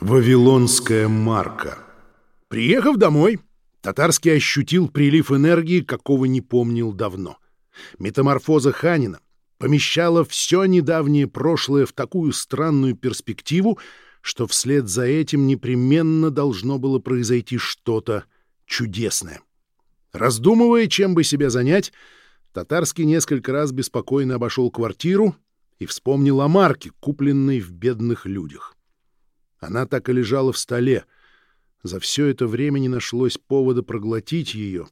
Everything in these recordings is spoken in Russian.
Вавилонская марка. Приехав домой, Татарский ощутил прилив энергии, какого не помнил давно. Метаморфоза Ханина помещала все недавнее прошлое в такую странную перспективу, что вслед за этим непременно должно было произойти что-то чудесное. Раздумывая, чем бы себя занять, Татарский несколько раз беспокойно обошел квартиру и вспомнил о марке, купленной в бедных людях. Она так и лежала в столе. За все это время не нашлось повода проглотить ее.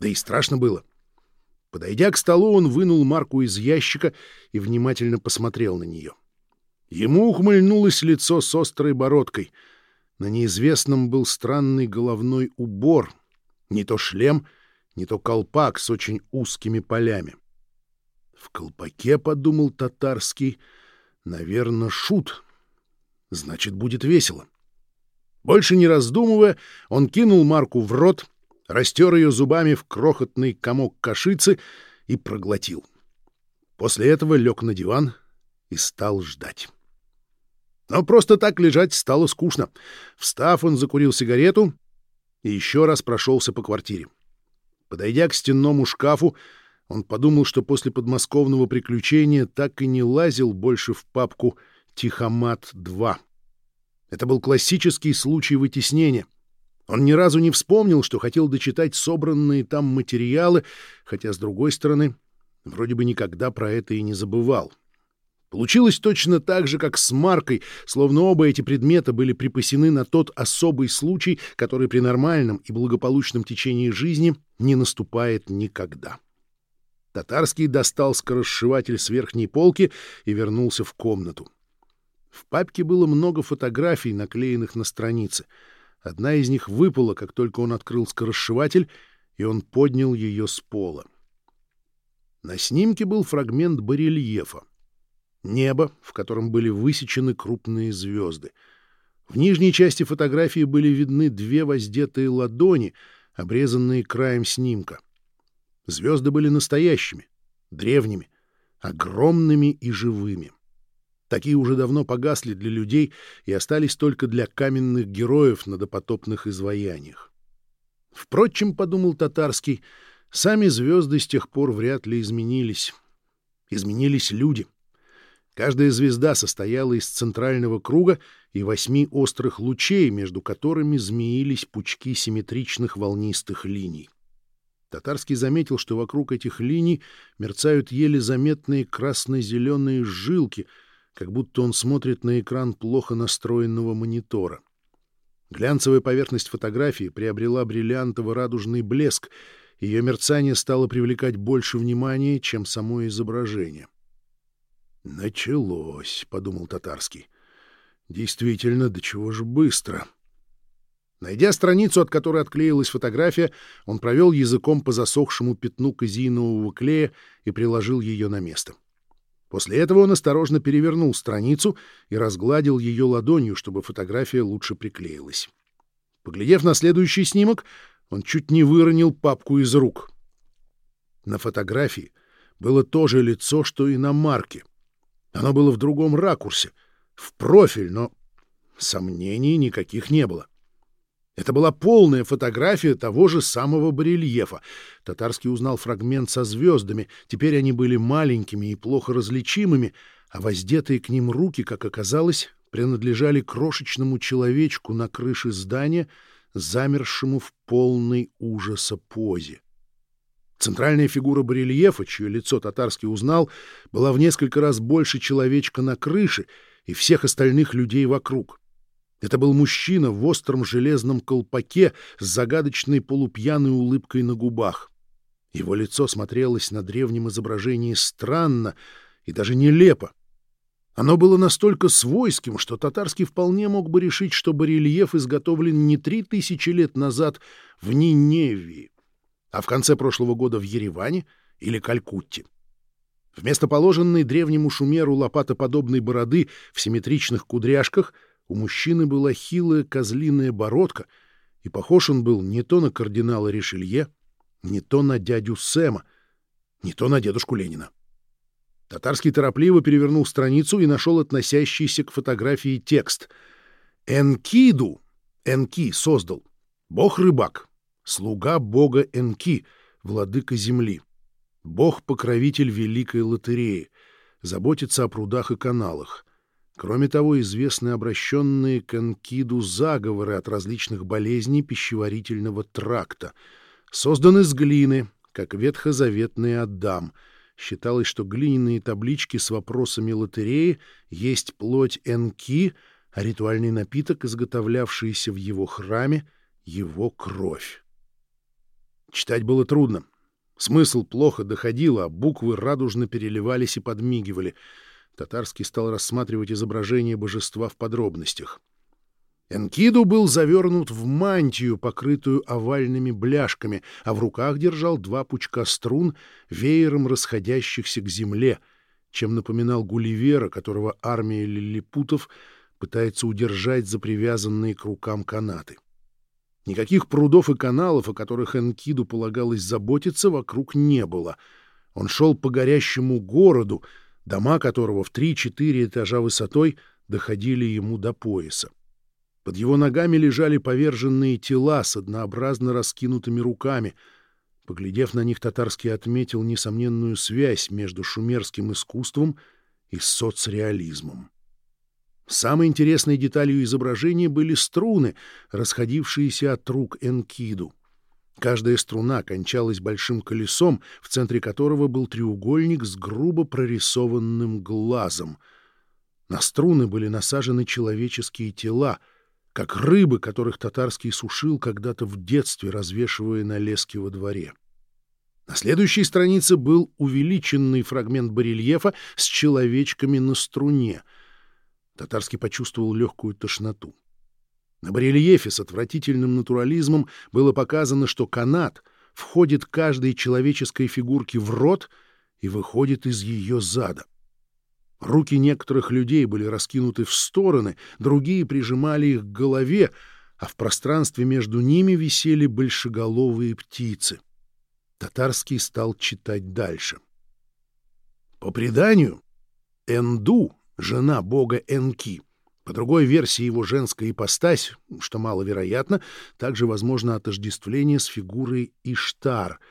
Да и страшно было. Подойдя к столу, он вынул марку из ящика и внимательно посмотрел на нее. Ему ухмыльнулось лицо с острой бородкой. На неизвестном был странный головной убор. Не то шлем, не то колпак с очень узкими полями. В колпаке, — подумал татарский, — наверное, шут — Значит, будет весело. Больше не раздумывая, он кинул Марку в рот, растер ее зубами в крохотный комок кашицы и проглотил. После этого лег на диван и стал ждать. Но просто так лежать стало скучно. Встав, он закурил сигарету и еще раз прошелся по квартире. Подойдя к стенному шкафу, он подумал, что после подмосковного приключения так и не лазил больше в папку «Тихомат-2». Это был классический случай вытеснения. Он ни разу не вспомнил, что хотел дочитать собранные там материалы, хотя, с другой стороны, вроде бы никогда про это и не забывал. Получилось точно так же, как с маркой, словно оба эти предмета были припасены на тот особый случай, который при нормальном и благополучном течении жизни не наступает никогда. Татарский достал скоросшиватель с верхней полки и вернулся в комнату. В папке было много фотографий, наклеенных на странице. Одна из них выпала, как только он открыл скоросшиватель, и он поднял ее с пола. На снимке был фрагмент барельефа. Небо, в котором были высечены крупные звезды. В нижней части фотографии были видны две воздетые ладони, обрезанные краем снимка. Звезды были настоящими, древними, огромными и живыми. Такие уже давно погасли для людей и остались только для каменных героев на допотопных изваяниях. Впрочем, — подумал Татарский, — сами звезды с тех пор вряд ли изменились. Изменились люди. Каждая звезда состояла из центрального круга и восьми острых лучей, между которыми змеились пучки симметричных волнистых линий. Татарский заметил, что вокруг этих линий мерцают еле заметные красно-зеленые жилки — как будто он смотрит на экран плохо настроенного монитора. Глянцевая поверхность фотографии приобрела бриллиантово-радужный блеск, ее мерцание стало привлекать больше внимания, чем само изображение. «Началось», — подумал Татарский. «Действительно, до чего же быстро». Найдя страницу, от которой отклеилась фотография, он провел языком по засохшему пятну казеинового клея и приложил ее на место. — После этого он осторожно перевернул страницу и разгладил ее ладонью, чтобы фотография лучше приклеилась. Поглядев на следующий снимок, он чуть не выронил папку из рук. На фотографии было то же лицо, что и на марке. Оно было в другом ракурсе, в профиль, но сомнений никаких не было. Это была полная фотография того же самого барельефа. Татарский узнал фрагмент со звездами. Теперь они были маленькими и плохо различимыми, а воздетые к ним руки, как оказалось, принадлежали крошечному человечку на крыше здания, замершему в полной ужаса позе. Центральная фигура барельефа, чье лицо татарский узнал, была в несколько раз больше человечка на крыше и всех остальных людей вокруг. Это был мужчина в остром железном колпаке с загадочной полупьяной улыбкой на губах. Его лицо смотрелось на древнем изображении странно и даже нелепо. Оно было настолько свойским, что татарский вполне мог бы решить, что барельеф изготовлен не три тысячи лет назад в Ниневии, а в конце прошлого года в Ереване или Калькутте. Вместо положенной древнему шумеру лопатоподобной бороды в симметричных кудряшках — у мужчины была хилая козлиная бородка, и похож он был не то на кардинала Ришелье, не то на дядю Сэма, не то на дедушку Ленина. Татарский торопливо перевернул страницу и нашел относящийся к фотографии текст. Энкиду Энки создал бог-рыбак, слуга бога Энки, владыка земли, бог-покровитель великой лотереи, заботится о прудах и каналах. Кроме того, известны обращенные к Энкиду заговоры от различных болезней пищеварительного тракта. Создан из глины, как ветхозаветный Адам. Считалось, что глиняные таблички с вопросами лотереи есть плоть Энки, а ритуальный напиток, изготовлявшийся в его храме, — его кровь. Читать было трудно. Смысл плохо доходил, а буквы радужно переливались и подмигивали. Татарский стал рассматривать изображение божества в подробностях. Энкиду был завернут в мантию, покрытую овальными бляшками, а в руках держал два пучка струн, веером расходящихся к земле, чем напоминал Гулливера, которого армия лилипутов пытается удержать за привязанные к рукам канаты. Никаких прудов и каналов, о которых Энкиду полагалось заботиться, вокруг не было. Он шел по горящему городу, дома которого в три-четыре этажа высотой доходили ему до пояса. Под его ногами лежали поверженные тела с однообразно раскинутыми руками. Поглядев на них, татарский отметил несомненную связь между шумерским искусством и соцреализмом. Самой интересной деталью изображения были струны, расходившиеся от рук Энкиду. Каждая струна кончалась большим колесом, в центре которого был треугольник с грубо прорисованным глазом. На струны были насажены человеческие тела — как рыбы, которых татарский сушил когда-то в детстве, развешивая на леске во дворе. На следующей странице был увеличенный фрагмент барельефа с человечками на струне. Татарский почувствовал легкую тошноту. На барельефе с отвратительным натурализмом было показано, что канат входит каждой человеческой фигурке в рот и выходит из ее зада. Руки некоторых людей были раскинуты в стороны, другие прижимали их к голове, а в пространстве между ними висели большеголовые птицы. Татарский стал читать дальше. По преданию, Энду, жена бога Энки, по другой версии его женская ипостась, что маловероятно, также возможно отождествление с фигурой Иштар —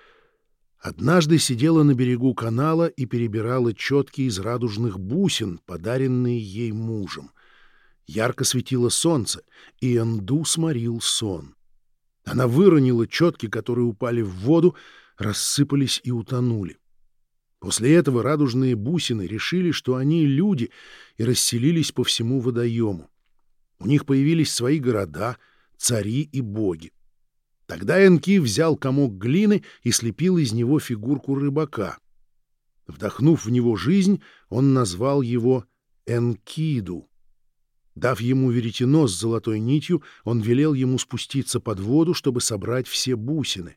Однажды сидела на берегу канала и перебирала четки из радужных бусин, подаренные ей мужем. Ярко светило солнце, и Энду сморил сон. Она выронила четки, которые упали в воду, рассыпались и утонули. После этого радужные бусины решили, что они люди, и расселились по всему водоему. У них появились свои города, цари и боги. Тогда Энки взял комок глины и слепил из него фигурку рыбака. Вдохнув в него жизнь, он назвал его Энкиду. Дав ему веретено с золотой нитью, он велел ему спуститься под воду, чтобы собрать все бусины.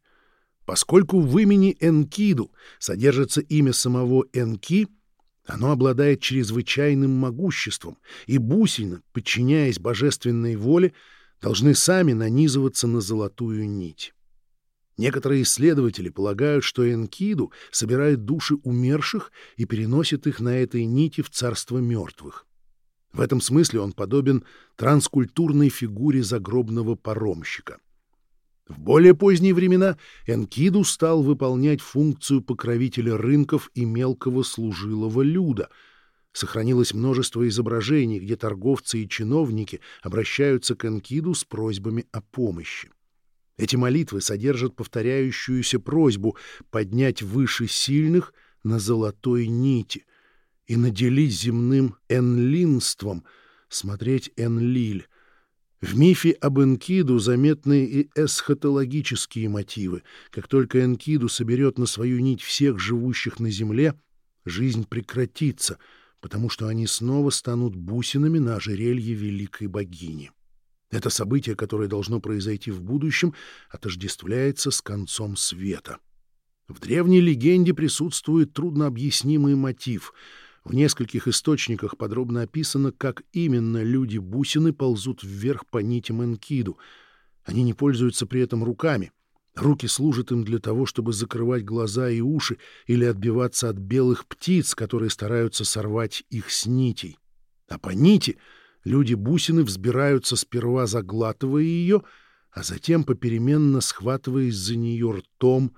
Поскольку в имени Энкиду содержится имя самого Энки, оно обладает чрезвычайным могуществом, и бусины, подчиняясь божественной воле, должны сами нанизываться на золотую нить. Некоторые исследователи полагают, что Энкиду собирает души умерших и переносит их на этой нити в царство мертвых. В этом смысле он подобен транскультурной фигуре загробного паромщика. В более поздние времена Энкиду стал выполнять функцию покровителя рынков и мелкого служилого люда — Сохранилось множество изображений, где торговцы и чиновники обращаются к Энкиду с просьбами о помощи. Эти молитвы содержат повторяющуюся просьбу поднять выше сильных на золотой нити и наделить земным энлинством, смотреть Энлиль. В мифе об Энкиду заметны и эсхатологические мотивы. Как только Энкиду соберет на свою нить всех живущих на земле, жизнь прекратится — потому что они снова станут бусинами на ожерелье великой богини. Это событие, которое должно произойти в будущем, отождествляется с концом света. В древней легенде присутствует труднообъяснимый мотив. В нескольких источниках подробно описано, как именно люди-бусины ползут вверх по нитям Энкиду. Они не пользуются при этом руками — Руки служат им для того, чтобы закрывать глаза и уши или отбиваться от белых птиц, которые стараются сорвать их с нитей. А по нити Люди-бусины взбираются сперва заглатывая ее, а затем попеременно схватываясь за нее ртом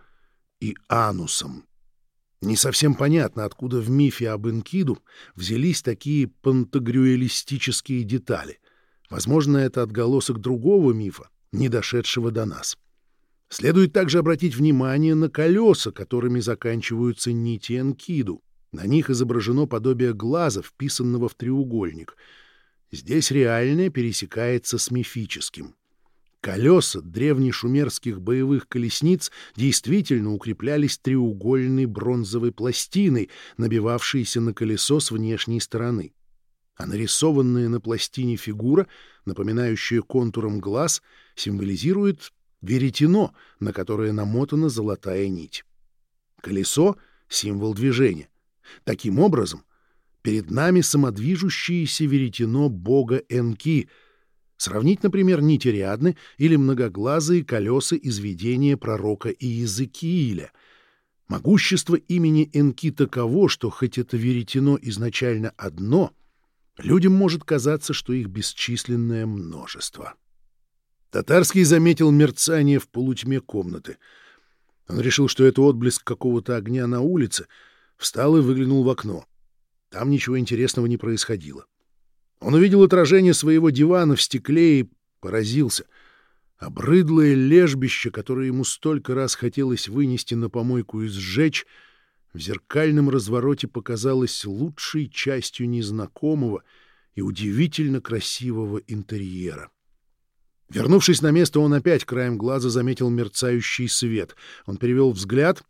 и анусом. Не совсем понятно, откуда в мифе об Энкиду взялись такие пантагрюэлистические детали. Возможно, это отголосок другого мифа, не дошедшего до нас. Следует также обратить внимание на колеса, которыми заканчиваются нити Энкиду. На них изображено подобие глаза, вписанного в треугольник. Здесь реальное пересекается с мифическим. Колеса древнешумерских боевых колесниц действительно укреплялись треугольной бронзовой пластиной, набивавшейся на колесо с внешней стороны. А нарисованная на пластине фигура, напоминающая контуром глаз, символизирует веретено, на которое намотана золотая нить. Колесо — символ движения. Таким образом, перед нами самодвижущееся веретено бога Энки — Сравнить, например, нити или многоглазые колеса из видения пророка Иезекииля. Могущество имени Энки таково, что хоть это веретено изначально одно, людям может казаться, что их бесчисленное множество. Татарский заметил мерцание в полутьме комнаты. Он решил, что это отблеск какого-то огня на улице, встал и выглянул в окно. Там ничего интересного не происходило. Он увидел отражение своего дивана в стекле и поразился. Обрыдлое лежбище, которое ему столько раз хотелось вынести на помойку и сжечь, в зеркальном развороте показалось лучшей частью незнакомого и удивительно красивого интерьера. Вернувшись на место, он опять краем глаза заметил мерцающий свет. Он перевел взгляд,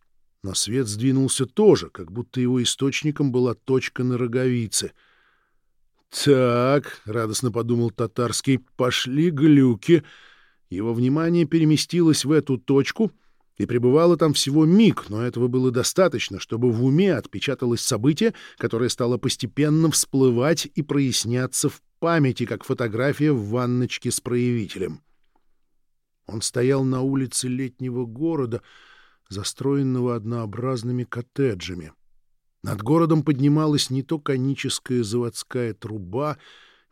но свет сдвинулся тоже, как будто его источником была точка на роговице — «Так», — радостно подумал татарский, — «пошли глюки». Его внимание переместилось в эту точку и пребывало там всего миг, но этого было достаточно, чтобы в уме отпечаталось событие, которое стало постепенно всплывать и проясняться в памяти, как фотография в ванночке с проявителем. Он стоял на улице летнего города, застроенного однообразными коттеджами. Над городом поднималась не то коническая заводская труба,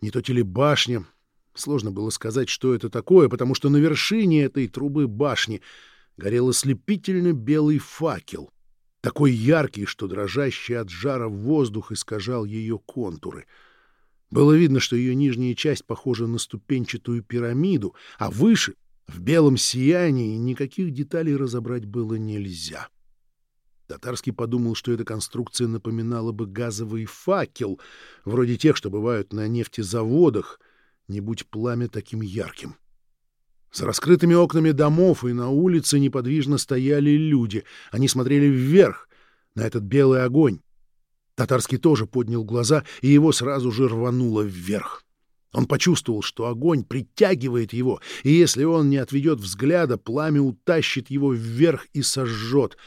не то телебашня. Сложно было сказать, что это такое, потому что на вершине этой трубы башни горел ослепительно белый факел, такой яркий, что дрожащий от жара воздух искажал ее контуры. Было видно, что ее нижняя часть похожа на ступенчатую пирамиду, а выше, в белом сиянии, никаких деталей разобрать было нельзя. — Татарский подумал, что эта конструкция напоминала бы газовый факел, вроде тех, что бывают на нефтезаводах, не будь пламя таким ярким. За раскрытыми окнами домов и на улице неподвижно стояли люди. Они смотрели вверх, на этот белый огонь. Татарский тоже поднял глаза, и его сразу же рвануло вверх. Он почувствовал, что огонь притягивает его, и если он не отведет взгляда, пламя утащит его вверх и сожжет —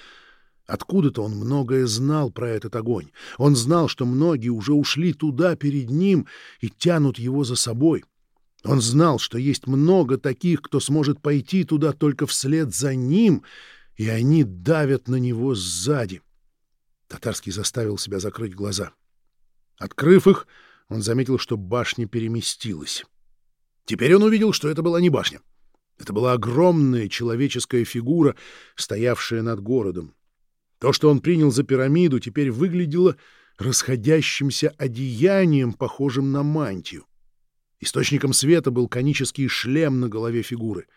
Откуда-то он многое знал про этот огонь. Он знал, что многие уже ушли туда перед ним и тянут его за собой. Он знал, что есть много таких, кто сможет пойти туда только вслед за ним, и они давят на него сзади. Татарский заставил себя закрыть глаза. Открыв их, он заметил, что башня переместилась. Теперь он увидел, что это была не башня. Это была огромная человеческая фигура, стоявшая над городом. То, что он принял за пирамиду, теперь выглядело расходящимся одеянием, похожим на мантию. Источником света был конический шлем на голове фигуры.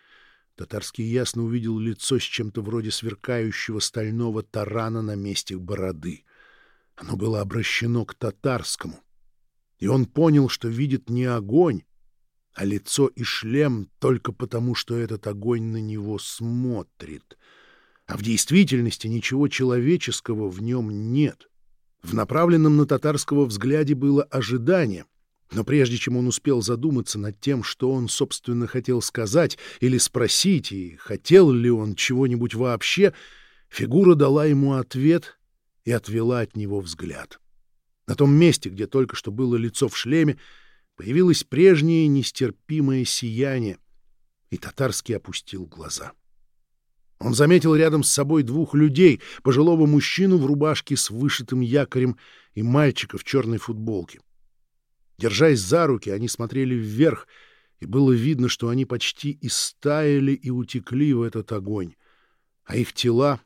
Татарский ясно увидел лицо с чем-то вроде сверкающего стального тарана на месте бороды. Оно было обращено к татарскому. И он понял, что видит не огонь, а лицо и шлем только потому, что этот огонь на него смотрит — а в действительности ничего человеческого в нем нет. В направленном на татарского взгляде было ожидание, но прежде чем он успел задуматься над тем, что он, собственно, хотел сказать или спросить, и хотел ли он чего-нибудь вообще, фигура дала ему ответ и отвела от него взгляд. На том месте, где только что было лицо в шлеме, появилось прежнее нестерпимое сияние, и татарский опустил глаза. Он заметил рядом с собой двух людей, пожилого мужчину в рубашке с вышитым якорем и мальчика в черной футболке. Держась за руки, они смотрели вверх, и было видно, что они почти истаяли и утекли в этот огонь. А их тела,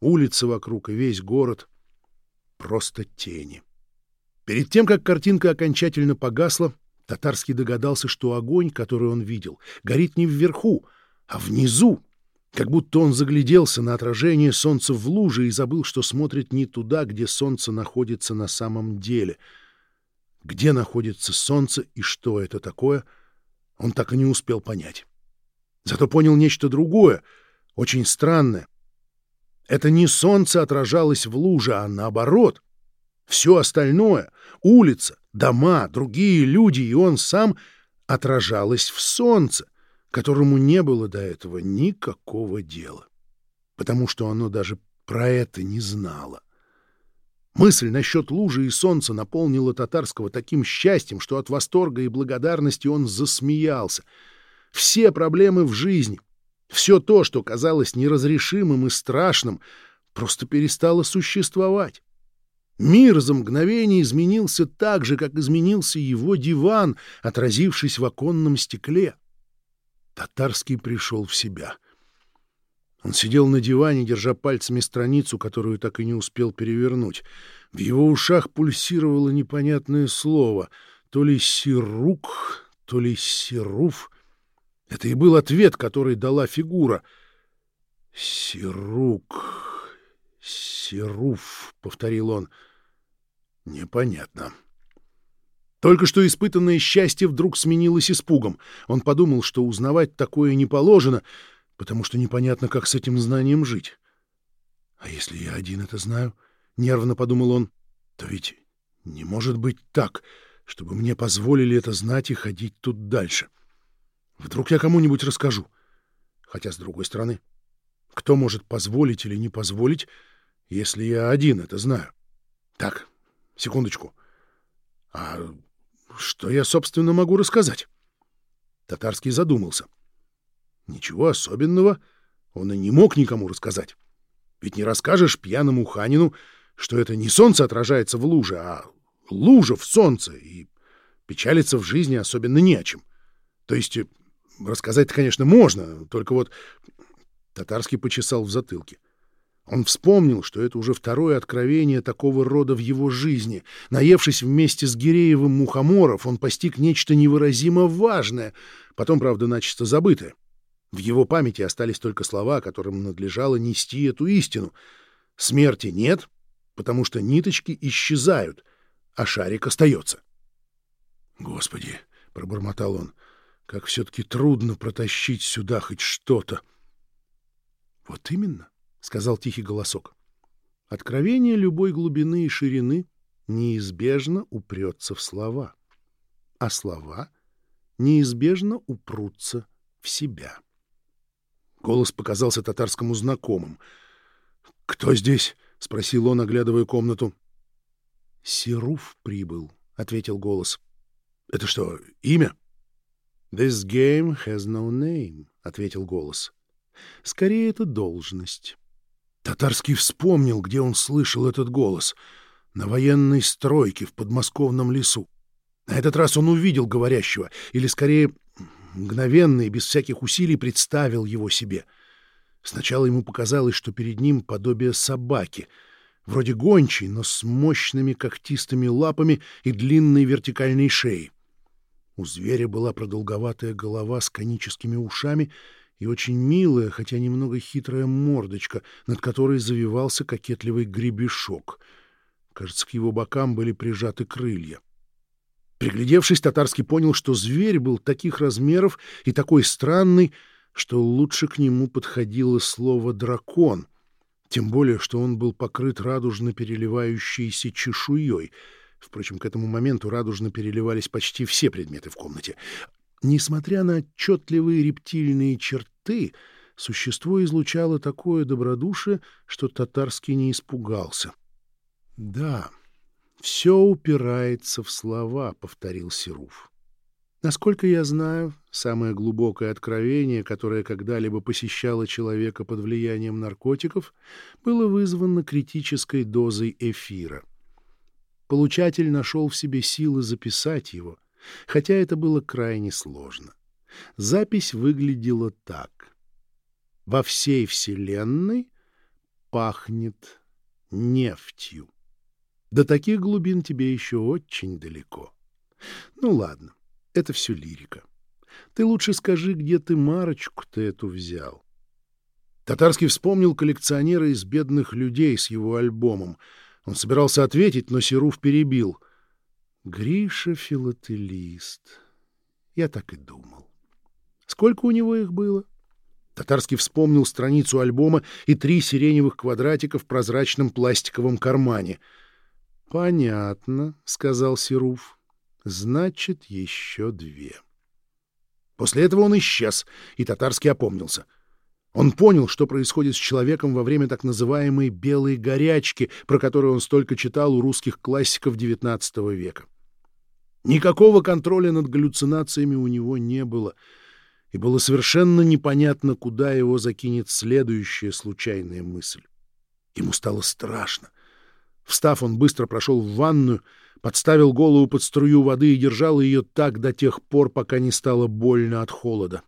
улицы вокруг и весь город — просто тени. Перед тем, как картинка окончательно погасла, Татарский догадался, что огонь, который он видел, горит не вверху, а внизу, как будто он загляделся на отражение солнца в луже и забыл, что смотрит не туда, где солнце находится на самом деле. Где находится солнце и что это такое, он так и не успел понять. Зато понял нечто другое, очень странное. Это не солнце отражалось в луже, а наоборот. Все остальное — улица, дома, другие люди и он сам — отражалось в солнце — которому не было до этого никакого дела, потому что оно даже про это не знало. Мысль насчет лужи и солнца наполнила татарского таким счастьем, что от восторга и благодарности он засмеялся. Все проблемы в жизни, все то, что казалось неразрешимым и страшным, просто перестало существовать. Мир за мгновение изменился так же, как изменился его диван, отразившись в оконном стекле. Татарский пришел в себя. Он сидел на диване, держа пальцами страницу, которую так и не успел перевернуть. В его ушах пульсировало непонятное слово, то ли «сирук», то ли «сируф». Это и был ответ, который дала фигура. «Сирук, сируф», — повторил он. «Непонятно». Только что испытанное счастье вдруг сменилось испугом. Он подумал, что узнавать такое не положено, потому что непонятно, как с этим знанием жить. «А если я один это знаю?» — нервно подумал он. «То ведь не может быть так, чтобы мне позволили это знать и ходить тут дальше. Вдруг я кому-нибудь расскажу. Хотя, с другой стороны, кто может позволить или не позволить, если я один это знаю? Так, секундочку. А что я, собственно, могу рассказать? Татарский задумался. Ничего особенного он и не мог никому рассказать. Ведь не расскажешь пьяному ханину, что это не солнце отражается в луже, а лужа в солнце, и печалиться в жизни особенно не о чем. То есть э, рассказать-то, конечно, можно, только вот Татарский почесал в затылке. — он вспомнил, что это уже второе откровение такого рода в его жизни. Наевшись вместе с Гиреевым мухоморов, он постиг нечто невыразимо важное, потом, правда, начисто забытое. В его памяти остались только слова, которым надлежало нести эту истину. Смерти нет, потому что ниточки исчезают, а шарик остается. «Господи!» — пробормотал он. «Как все-таки трудно протащить сюда хоть что-то!» «Вот именно!» — сказал тихий голосок. Откровение любой глубины и ширины неизбежно упрется в слова, а слова неизбежно упрутся в себя. Голос показался татарскому знакомым. «Кто здесь?» — спросил он, оглядывая комнату. «Сируф прибыл», — ответил голос. «Это что, имя?» «This game has no name», — ответил голос. «Скорее, это должность. Татарский вспомнил, где он слышал этот голос. На военной стройке в подмосковном лесу. На этот раз он увидел говорящего, или, скорее, мгновенно и без всяких усилий представил его себе. Сначала ему показалось, что перед ним подобие собаки, вроде гончей, но с мощными когтистыми лапами и длинной вертикальной шеей. У зверя была продолговатая голова с коническими ушами — и очень милая, хотя немного хитрая мордочка, над которой завивался кокетливый гребешок. Кажется, к его бокам были прижаты крылья. Приглядевшись, Татарский понял, что зверь был таких размеров и такой странный, что лучше к нему подходило слово «дракон», тем более, что он был покрыт радужно переливающейся чешуей. Впрочем, к этому моменту радужно переливались почти все предметы в комнате. Несмотря на отчетливые рептильные черты, существо излучало такое добродушие, что татарский не испугался. — Да, все упирается в слова, — повторил Серуф. Насколько я знаю, самое глубокое откровение, которое когда-либо посещало человека под влиянием наркотиков, было вызвано критической дозой эфира. Получатель нашел в себе силы записать его, хотя это было крайне сложно. Запись выглядела так. Во всей Вселенной пахнет нефтью. До таких глубин тебе еще очень далеко. Ну ладно, это все лирика. Ты лучше скажи, где ты Марочку-то эту взял. Татарский вспомнил коллекционера из бедных людей с его альбомом. Он собирался ответить, но Серуф перебил. «Гриша филателист. Я так и думал. Сколько у него их было?» Татарский вспомнил страницу альбома и три сиреневых квадратика в прозрачном пластиковом кармане. «Понятно», — сказал Серуф. «Значит, еще две». После этого он исчез, и Татарский опомнился. Он понял, что происходит с человеком во время так называемой «белой горячки», про которую он столько читал у русских классиков XIX века. Никакого контроля над галлюцинациями у него не было, и было совершенно непонятно, куда его закинет следующая случайная мысль. Ему стало страшно. Встав, он быстро прошел в ванную, подставил голову под струю воды и держал ее так до тех пор, пока не стало больно от холода.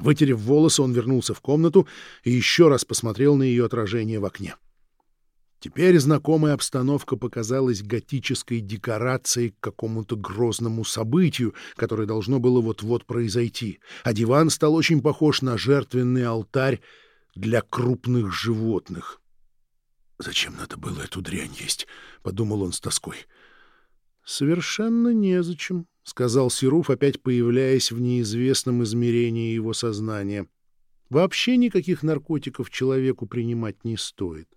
Вытерев волосы, он вернулся в комнату и еще раз посмотрел на ее отражение в окне. Теперь знакомая обстановка показалась готической декорацией к какому-то грозному событию, которое должно было вот-вот произойти, а диван стал очень похож на жертвенный алтарь для крупных животных. «Зачем надо было эту дрянь есть?» — подумал он с тоской. «Совершенно незачем», — сказал Серуф, опять появляясь в неизвестном измерении его сознания. «Вообще никаких наркотиков человеку принимать не стоит,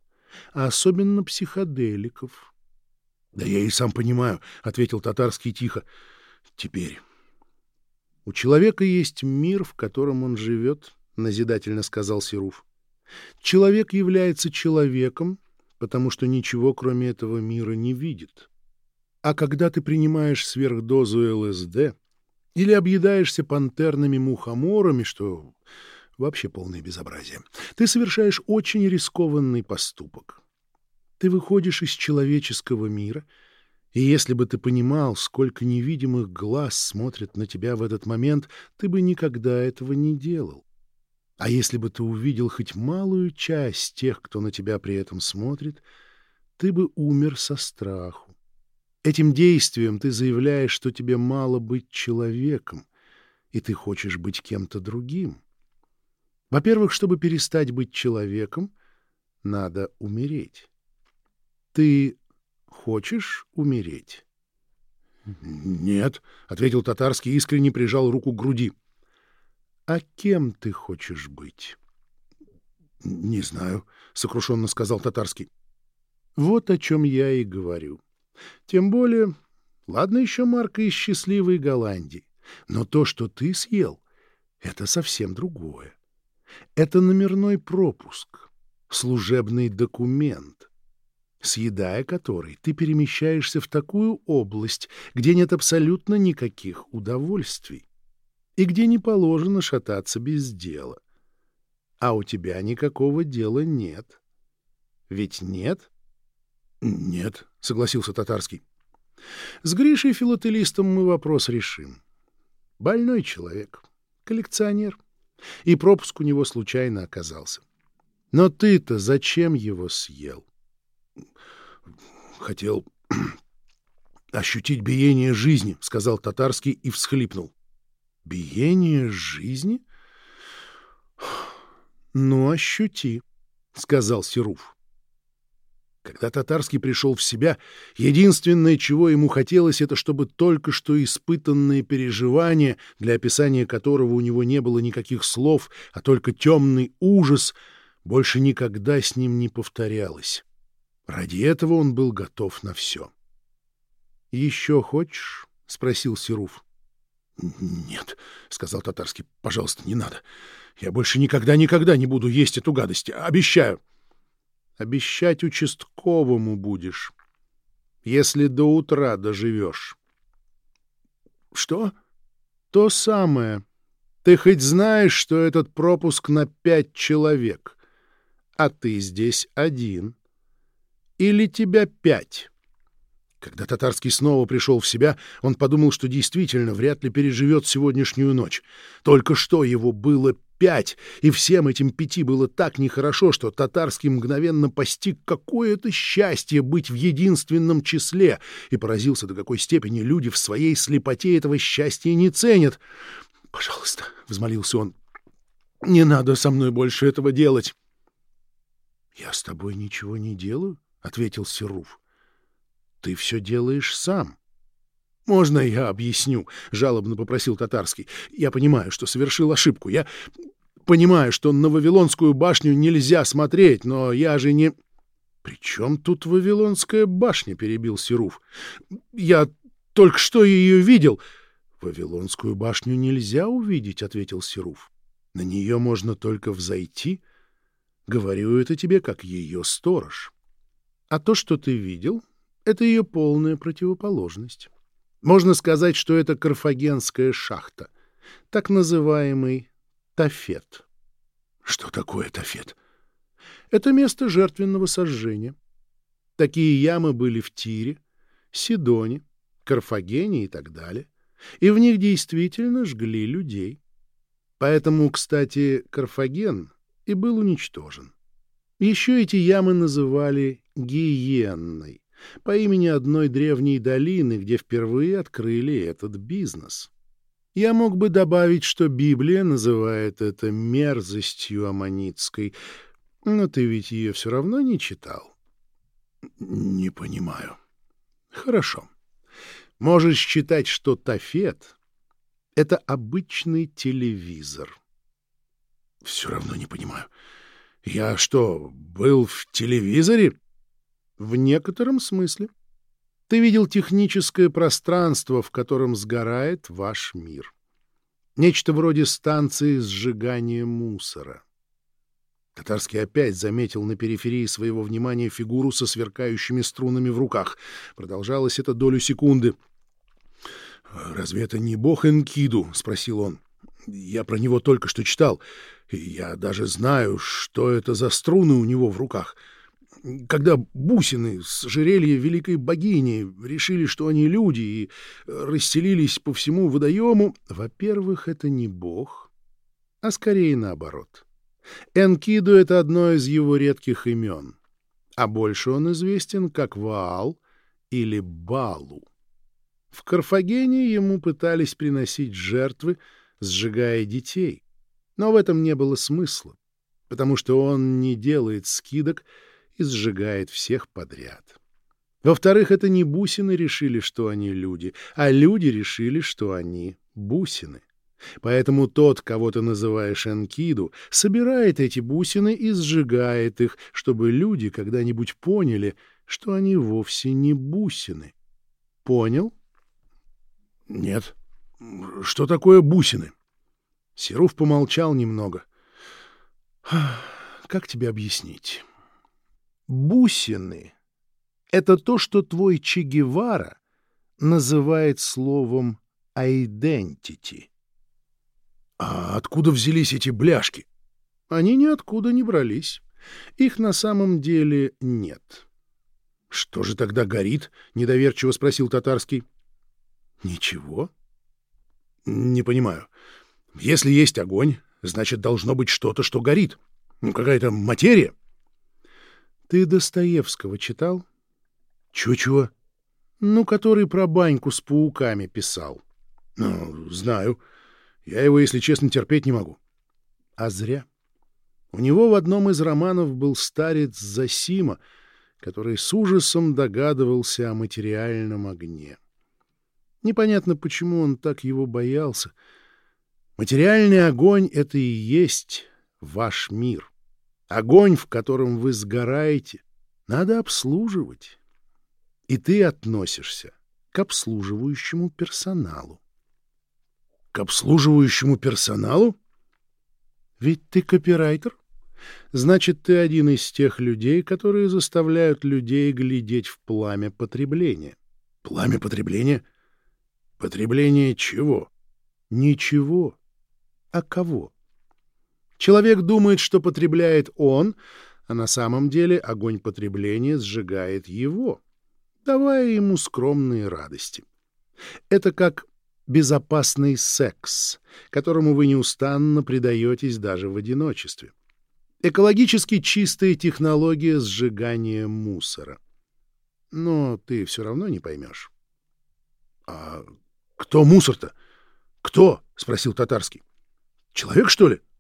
а особенно психоделиков». «Да я и сам понимаю», — ответил Татарский тихо. «Теперь». «У человека есть мир, в котором он живет», — назидательно сказал Серуф. «Человек является человеком, потому что ничего, кроме этого мира, не видит». А когда ты принимаешь сверхдозу ЛСД или объедаешься пантерными мухоморами, что вообще полное безобразие, ты совершаешь очень рискованный поступок. Ты выходишь из человеческого мира, и если бы ты понимал, сколько невидимых глаз смотрят на тебя в этот момент, ты бы никогда этого не делал. А если бы ты увидел хоть малую часть тех, кто на тебя при этом смотрит, ты бы умер со страху. Этим действием ты заявляешь, что тебе мало быть человеком, и ты хочешь быть кем-то другим. Во-первых, чтобы перестать быть человеком, надо умереть. Ты хочешь умереть? — Нет, — ответил татарский, искренне прижал руку к груди. — А кем ты хочешь быть? — Не знаю, — сокрушенно сказал татарский. — Вот о чем я и говорю. Тем более, ладно еще Марка из счастливой Голландии, но то, что ты съел, это совсем другое. Это номерной пропуск, служебный документ, съедая который ты перемещаешься в такую область, где нет абсолютно никаких удовольствий и где не положено шататься без дела. А у тебя никакого дела нет. Ведь нет? Нет, — согласился Татарский. «С Гришей филателистом мы вопрос решим. Больной человек, коллекционер, и пропуск у него случайно оказался. Но ты-то зачем его съел?» «Хотел ощутить биение жизни», — сказал Татарский и всхлипнул. «Биение жизни?» «Ну, ощути», — сказал Серуф. Когда Татарский пришел в себя, единственное, чего ему хотелось, это чтобы только что испытанное переживание, для описания которого у него не было никаких слов, а только темный ужас, больше никогда с ним не повторялось. Ради этого он был готов на все. — Еще хочешь? — спросил Серуф. — Нет, — сказал Татарский, — пожалуйста, не надо. Я больше никогда-никогда не буду есть эту гадость. Обещаю. — Обещать участковому будешь, если до утра доживешь. — Что? — То самое. Ты хоть знаешь, что этот пропуск на пять человек, а ты здесь один. Или тебя пять? Когда Татарский снова пришел в себя, он подумал, что действительно вряд ли переживет сегодняшнюю ночь. Только что его было пять, и всем этим пяти было так нехорошо, что Татарский мгновенно постиг какое-то счастье быть в единственном числе и поразился, до какой степени люди в своей слепоте этого счастья не ценят. «Пожалуйста», — взмолился он, — «не надо со мной больше этого делать». «Я с тобой ничего не делаю», — ответил Серуф. Ты все делаешь сам. — Можно я объясню? — жалобно попросил Татарский. — Я понимаю, что совершил ошибку. Я понимаю, что на Вавилонскую башню нельзя смотреть, но я же не... — При чем тут Вавилонская башня? — перебил Серуф. — Я только что ее видел. — Вавилонскую башню нельзя увидеть, — ответил Серуф. — На нее можно только взойти. Говорю это тебе как ее сторож. А то, что ты видел, это ее полная противоположность. Можно сказать, что это карфагенская шахта, так называемый тафет. Что такое тафет? Это место жертвенного сожжения. Такие ямы были в Тире, Сидоне, Карфагене и так далее, и в них действительно жгли людей. Поэтому, кстати, Карфаген и был уничтожен. Еще эти ямы называли гиенной по имени одной древней долины, где впервые открыли этот бизнес. Я мог бы добавить, что Библия называет это мерзостью аммонитской, но ты ведь ее все равно не читал. — Не понимаю. — Хорошо. Можешь считать, что Тафет — это обычный телевизор. — Все равно не понимаю. Я что, был в телевизоре? В некотором смысле. Ты видел техническое пространство, в котором сгорает ваш мир. Нечто вроде станции сжигания мусора. Татарский опять заметил на периферии своего внимания фигуру со сверкающими струнами в руках. Продолжалось это долю секунды. «Разве это не бог Энкиду?» — спросил он. «Я про него только что читал. Я даже знаю, что это за струны у него в руках когда бусины с жерелья великой богини решили, что они люди, и расселились по всему водоему, во-первых, это не бог, а скорее наоборот. Энкиду — это одно из его редких имен, а больше он известен как Ваал или Балу. В Карфагене ему пытались приносить жертвы, сжигая детей, но в этом не было смысла, потому что он не делает скидок — и сжигает всех подряд. Во-вторых, это не бусины решили, что они люди, а люди решили, что они бусины. Поэтому тот, кого ты называешь Энкиду, собирает эти бусины и сжигает их, чтобы люди когда-нибудь поняли, что они вовсе не бусины. Понял? Нет. Что такое бусины? Серуф помолчал немного. Как тебе объяснить? Бусины — это то, что твой Че Гевара называет словом «identity». А откуда взялись эти бляшки? Они ниоткуда не брались. Их на самом деле нет. Что же тогда горит? Недоверчиво спросил татарский. Ничего. Не понимаю. Если есть огонь, значит, должно быть что-то, что горит. Ну, какая-то материя. Ты Достоевского читал? Чего-чего? Ну, который про баньку с пауками писал. Ну, знаю. Я его, если честно, терпеть не могу. А зря. У него в одном из романов был старец Засима, который с ужасом догадывался о материальном огне. Непонятно, почему он так его боялся. Материальный огонь — это и есть ваш мир. Огонь, в котором вы сгораете, надо обслуживать. И ты относишься к обслуживающему персоналу. К обслуживающему персоналу? Ведь ты копирайтер. Значит, ты один из тех людей, которые заставляют людей глядеть в пламя потребления. Пламя потребления? Потребление чего? Ничего. А кого? Человек думает, что потребляет он, а на самом деле огонь потребления сжигает его. давая ему скромные радости. Это как безопасный секс, которому вы неустанно предаетесь даже в одиночестве. Экологически чистая технология сжигания мусора. Но ты все равно не поймешь. — А кто мусор-то? Кто? — спросил татарский. — Человек, что ли? —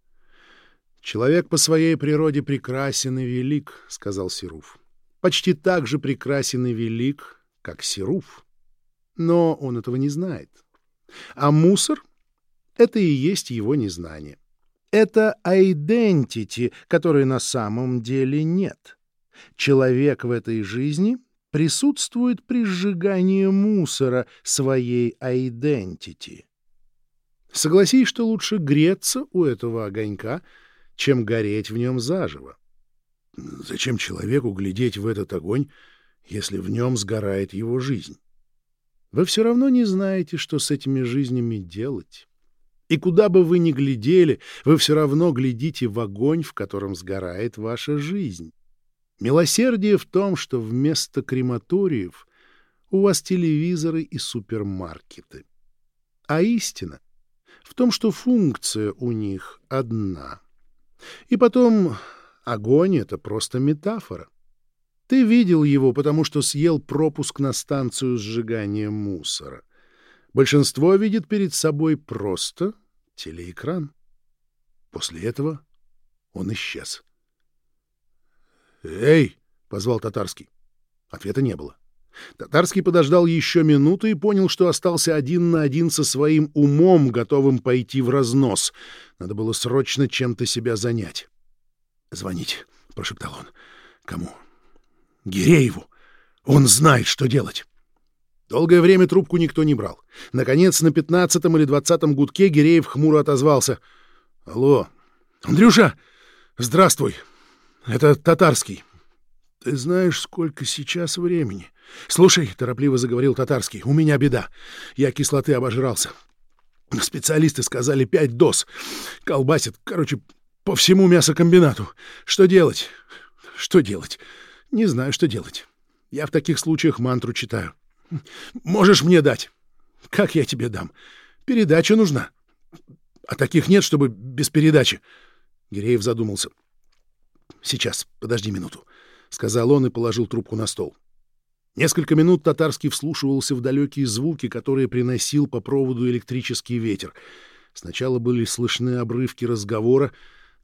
Человек по своей природе прекрасен и велик, — сказал Серуф. — Почти так же прекрасен и велик, как Серуф. Но он этого не знает. А мусор — это и есть его незнание. Это identity, которой на самом деле нет. Человек в этой жизни присутствует при сжигании мусора своей identity. Согласись, что лучше греться у этого огонька, чем гореть в нем заживо. Зачем человеку глядеть в этот огонь, если в нем сгорает его жизнь? Вы все равно не знаете, что с этими жизнями делать. И куда бы вы ни глядели, вы все равно глядите в огонь, в котором сгорает ваша жизнь. Милосердие в том, что вместо крематориев у вас телевизоры и супермаркеты. А истина в том, что функция у них одна. И потом огонь — это просто метафора. Ты видел его, потому что съел пропуск на станцию сжигания мусора. Большинство видит перед собой просто телеэкран. После этого он исчез. «Эй!» — позвал Татарский. Ответа не было. Татарский подождал еще минуту и понял, что остался один на один со своим умом, готовым пойти в разнос. Надо было срочно чем-то себя занять. «Звонить», — прошептал он. «Кому?» «Гирееву. Он знает, что делать». Долгое время трубку никто не брал. Наконец, на пятнадцатом или двадцатом гудке Гиреев хмуро отозвался. «Алло, Андрюша, здравствуй. Это Татарский. Ты знаешь, сколько сейчас времени? Слушай, — торопливо заговорил Татарский, — у меня беда. Я кислоты обожрался. Специалисты сказали пять доз. Колбасит, короче, по всему мясокомбинату. Что делать? Что делать? Не знаю, что делать. Я в таких случаях мантру читаю. Можешь мне дать? Как я тебе дам? Передача нужна. А таких нет, чтобы без передачи. Гиреев задумался. Сейчас, подожди минуту, сказал он и положил трубку на стол. Несколько минут татарский вслушивался в далекие звуки, которые приносил по проводу электрический ветер. Сначала были слышны обрывки разговора,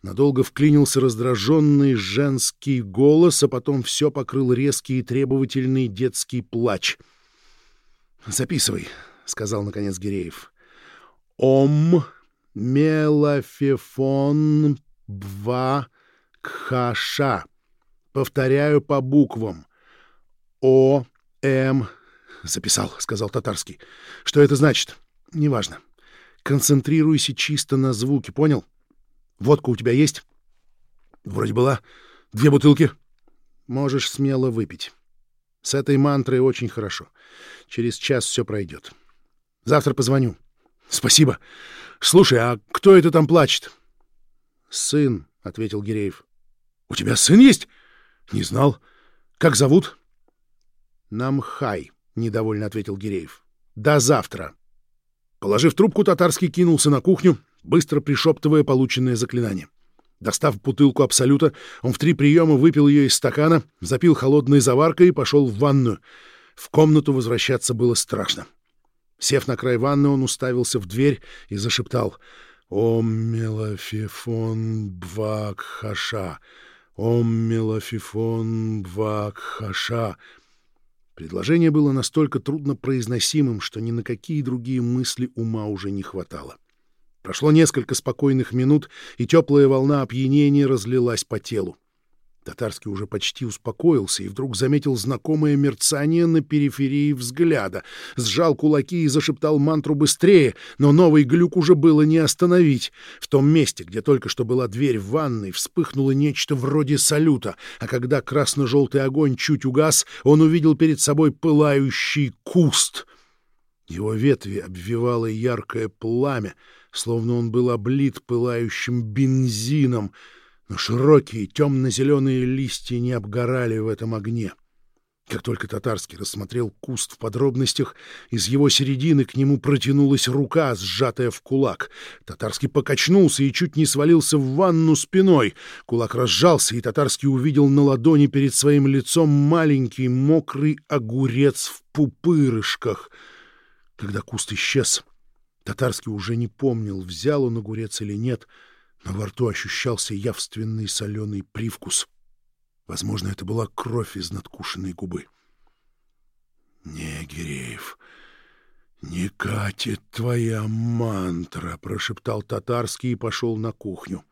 надолго вклинился раздраженный женский голос, а потом все покрыл резкий и требовательный детский плач — Записывай, сказал наконец Гиреев. Ом мелафефон бва кхаша. Повторяю по буквам. О М записал, сказал татарский. Что это значит? Неважно. Концентрируйся чисто на звуке, понял? Водка у тебя есть? Вроде была. Две бутылки. Можешь смело выпить. С этой мантрой очень хорошо. Через час все пройдет. Завтра позвоню. Спасибо. Слушай, а кто это там плачет? Сын, — ответил Гиреев. У тебя сын есть? Не знал. Как зовут? Намхай, — недовольно ответил Гиреев. До завтра. Положив трубку, татарский кинулся на кухню, быстро пришептывая полученное заклинание. Достав бутылку Абсолюта, он в три приема выпил ее из стакана, запил холодной заваркой и пошел в ванную. В комнату возвращаться было страшно. Сев на край ванны, он уставился в дверь и зашептал «Ом мелафифон бвак хаша! Ом мелафифон бвак хаша!» Предложение было настолько трудно произносимым, что ни на какие другие мысли ума уже не хватало. — Прошло несколько спокойных минут, и теплая волна опьянения разлилась по телу. Татарский уже почти успокоился и вдруг заметил знакомое мерцание на периферии взгляда. Сжал кулаки и зашептал мантру быстрее, но новый глюк уже было не остановить. В том месте, где только что была дверь в ванной, вспыхнуло нечто вроде салюта, а когда красно-желтый огонь чуть угас, он увидел перед собой пылающий куст. Его ветви обвивало яркое пламя, словно он был облит пылающим бензином, но широкие темно-зеленые листья не обгорали в этом огне. Как только Татарский рассмотрел куст в подробностях, из его середины к нему протянулась рука, сжатая в кулак. Татарский покачнулся и чуть не свалился в ванну спиной. Кулак разжался, и Татарский увидел на ладони перед своим лицом маленький мокрый огурец в пупырышках. Когда куст исчез, Татарский уже не помнил, взял он огурец или нет, но во рту ощущался явственный соленый привкус — Возможно, это была кровь из надкушенной губы. «Не, Гиреев, не катит твоя мантра», — прошептал татарский и пошел на кухню.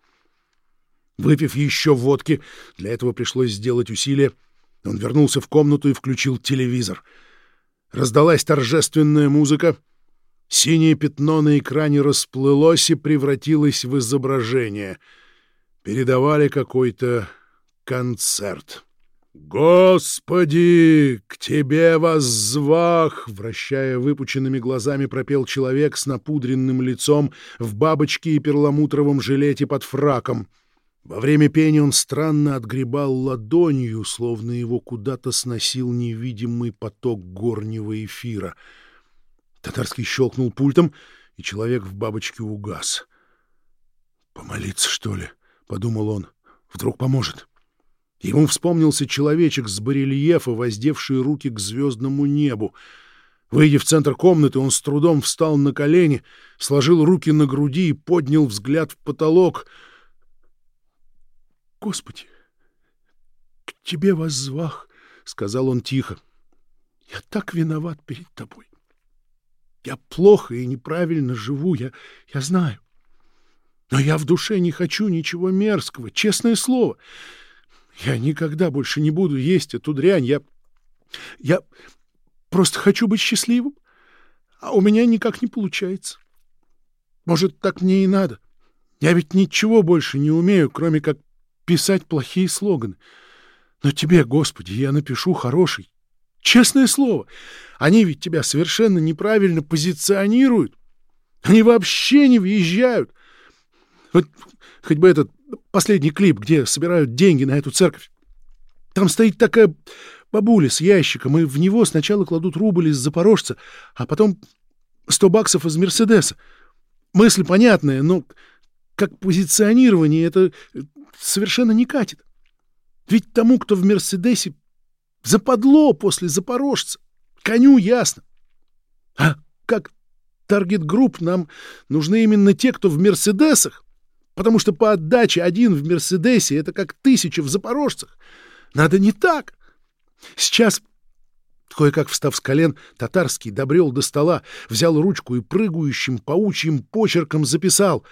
Выпив еще водки, для этого пришлось сделать усилие, он вернулся в комнату и включил телевизор. Раздалась торжественная музыка. Синее пятно на экране расплылось и превратилось в изображение. Передавали какой-то концерт. «Господи, к тебе воззвах!» — вращая выпученными глазами, пропел человек с напудренным лицом в бабочке и перламутровом жилете под фраком. Во время пения он странно отгребал ладонью, словно его куда-то сносил невидимый поток горнего эфира. Татарский щелкнул пультом, и человек в бабочке угас. «Помолиться, что ли?» — подумал он. «Вдруг поможет». Ему вспомнился человечек с барельефа, воздевший руки к звездному небу. Выйдя в центр комнаты, он с трудом встал на колени, сложил руки на груди и поднял взгляд в потолок. — Господи, к тебе воззвах, — сказал он тихо. — Я так виноват перед тобой. Я плохо и неправильно живу, я, я знаю. Но я в душе не хочу ничего мерзкого, честное слово. — я никогда больше не буду есть эту дрянь. Я... Я просто хочу быть счастливым, а у меня никак не получается. Может, так мне и надо. Я ведь ничего больше не умею, кроме как писать плохие слоганы. Но тебе, Господи, я напишу хороший. Честное слово, они ведь тебя совершенно неправильно позиционируют. Они вообще не въезжают. Вот хоть бы этот последний клип, где собирают деньги на эту церковь. Там стоит такая бабуля с ящиком, и в него сначала кладут рубль из Запорожца, а потом сто баксов из Мерседеса. Мысль понятная, но как позиционирование это совершенно не катит. Ведь тому, кто в Мерседесе, западло после Запорожца. Коню ясно. А как target group нам нужны именно те, кто в Мерседесах, потому что по отдаче один в «Мерседесе» — это как тысяча в «Запорожцах». Надо не так. Сейчас, кое-как встав с колен, татарский добрел до стола, взял ручку и прыгающим паучьим почерком записал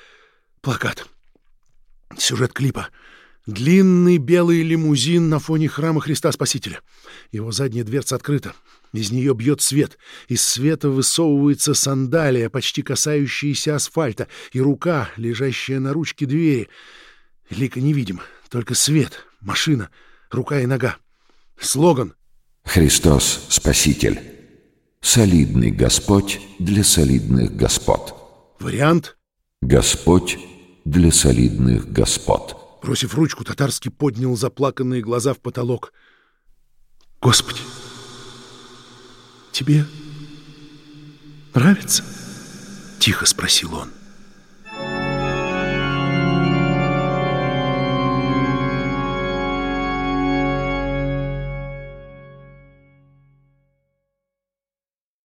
плакат. Сюжет клипа — Длинный белый лимузин на фоне храма Христа Спасителя. Его задняя дверца открыта. Из нее бьет свет. Из света высовывается сандалия, почти касающаяся асфальта, и рука, лежащая на ручке двери. Лика невидим, только свет, машина, рука и нога. Слоган. «Христос Спаситель. Солидный Господь для солидных господ». Вариант. «Господь для солидных господ». Бросив ручку, татарский поднял заплаканные глаза в потолок. «Господи, тебе нравится?» — тихо спросил он.